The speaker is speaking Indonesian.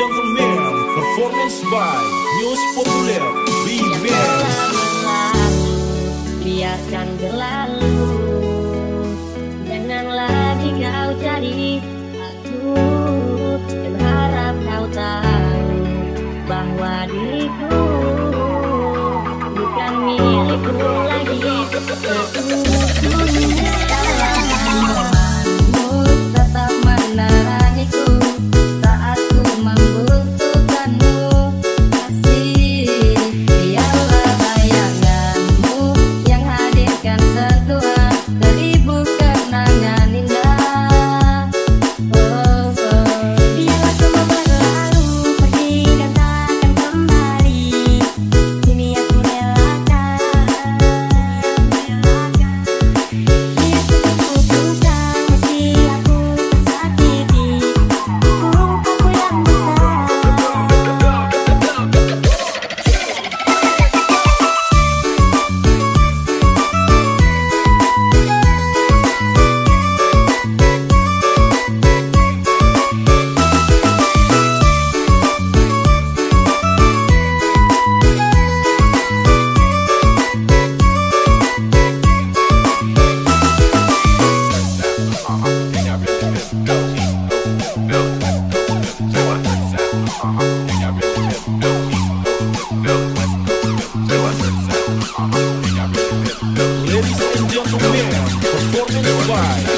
gentlemen, performance by News Populer, lagi kau cari aku dan harap kau tahu bukan milikku lagi. worldwide.